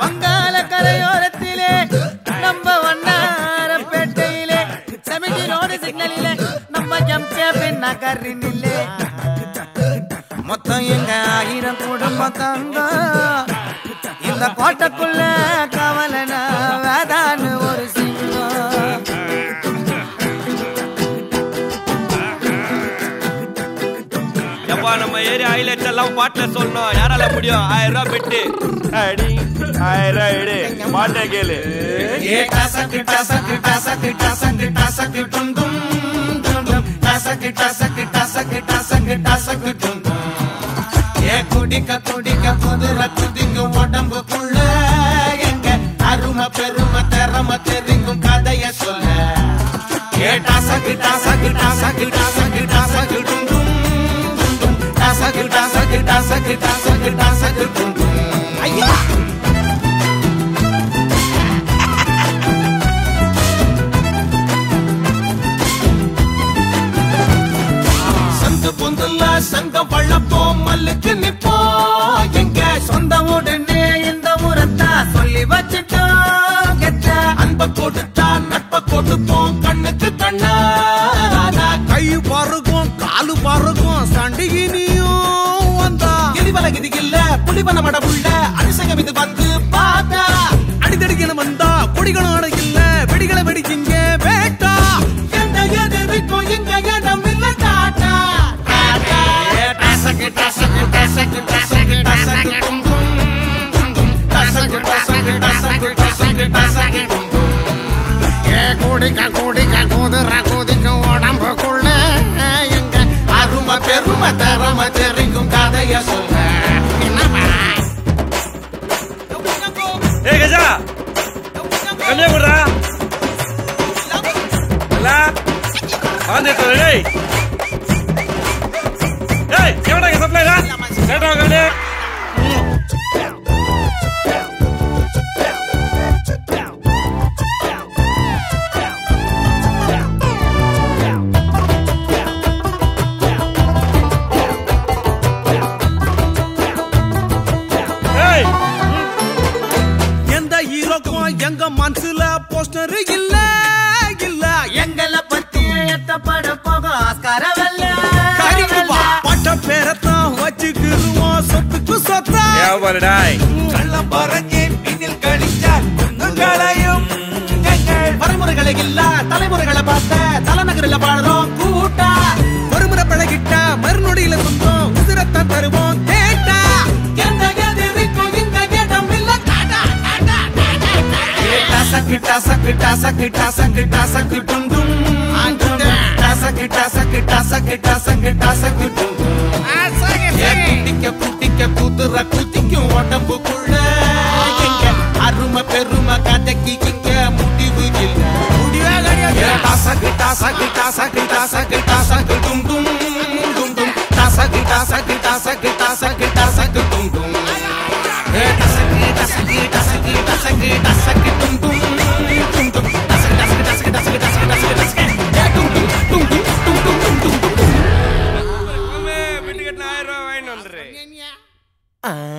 வங்காள கரையோரத்திலே நம்ம வண்ணார பேட்டையிலே செமிதி ரோடு சிக்னலிலே நம்ம ஜம்கேபின் நகரினிலே. மொத்தம் எங்க ஆயிரம் குடும்பம் தங்க இந்த கோட்டைக்குள்ள கவ எப்பா நம்ம ஏரியா ஹைலைட்ஸ் எல்லாம் பாட்டுல சொல்லணும். யாரால முடியும்? ஆயிரம் ரூபாய் பெட்டு அடி ஆயிரம் ரூபாய் எடு. பாட்டை கேளு. குடிக்க குடிக்க குதிர குதிங்க உடம்புக்குள்ள எங்க? அருமை பெருமை திறமை தெரிங்கும் கதைய சொல்ல. ஏட்டா சகிட்டா சகிட்டா சகிட்டா சகிட்டா சகிட்டும் சகிட்டா சகிட்டா சகிட்டா சகிட்டா சகிட்டும். ஐயா! சங்கம் வளப்போம் மல்லுக்கு இல்ல மட உள்ள அரிசகம் இது வந்து பார்த்தா. அடிதடிக்கன வந்தா கொடிகளும் அடையில்ல வெடிகளை வெடிச்சிங்க வேட்டா. எந்த எதிர்க்கும் இங்க இடம் இல்ல டாட்டா டசக்கு டசக்கு டசக்கு டசக்கு டசக்கு டும் டும் டசக்கு டசக்கு டசக்கு டசக்கு டசக்கு டும் டும் ஏ உடம்புக்குள்ள எங்க அருமை பெருமை தரம தெரிக்கும் கதைய சொல்ல கம்மியா கொடுறா. இல்ல வந்துட்டு டேய் எங்க மனசுல போஸ்டர் இல்ல இல்ல. எங்களை பத்தி எத்தப்பட போக ஆஸ்கார வெல்ல கறிக்குப்பா பட்ட பேரத்தான் வச்சுக்கிருவோம் சொத்துக்கு சொத்தா. கள்ளம் பறஞ்சே பின்னில் கழிச்சால் குங்குங்களையும் எங்கள் வரைமுறைகளை இல்ல தலைமுறைகளை பார்த்த தலைநகரில் பாடுறோம் கூட்டா. ஒருமுறை பழகிட்டா மறுநொடியில சொந்தம் உதிரத்தான் தருவோம் டசக்கு டசக்கு டசக்கு டசக்கு டசக்கு டும் டும் டசக்கு டசக்கு டசக்கு டசக்கு டசக்கு டும் டும் ஏ குட்டிக்க குட்டிக்க குதிர குத்திக்கும் உடம்புக்குள்ள எங்க அருமை பெருமை கதைக்கு இங்க முடிவு இல்ல ஏ டசக்கு டசக்கு டசக்கு டசக்கு டசக்கு டும் Ah.